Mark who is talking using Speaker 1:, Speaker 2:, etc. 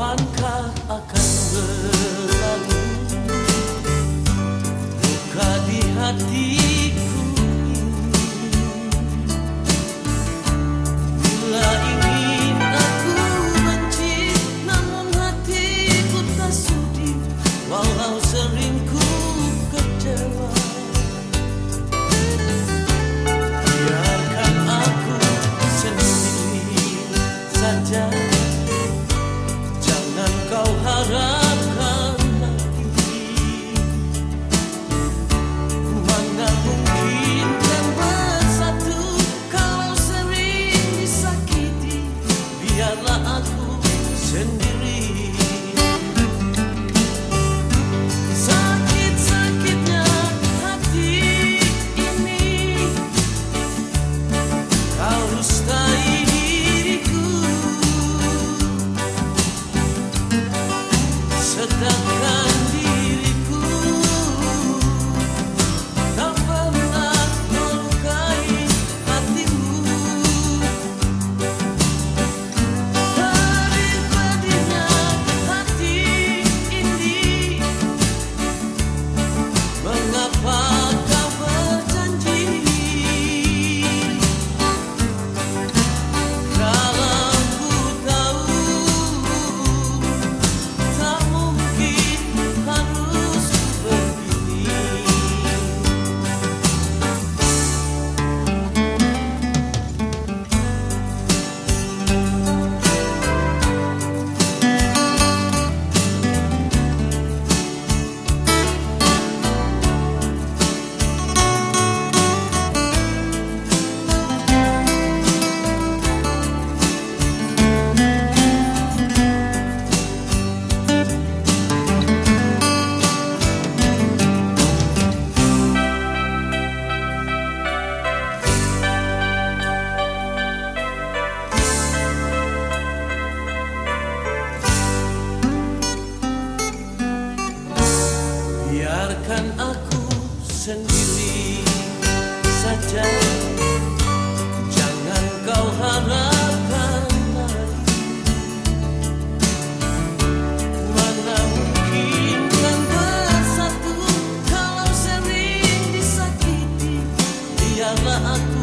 Speaker 1: kapankah akan berlalu? Luka di hatiku. Ini Bila ingin aku benci Namun hatiku tak sudi Walau sering and sendiri saja. Jangan kau harapkan lagi. Mana mungkin kan bersatu Kalau sering disakiti? Biarlah aku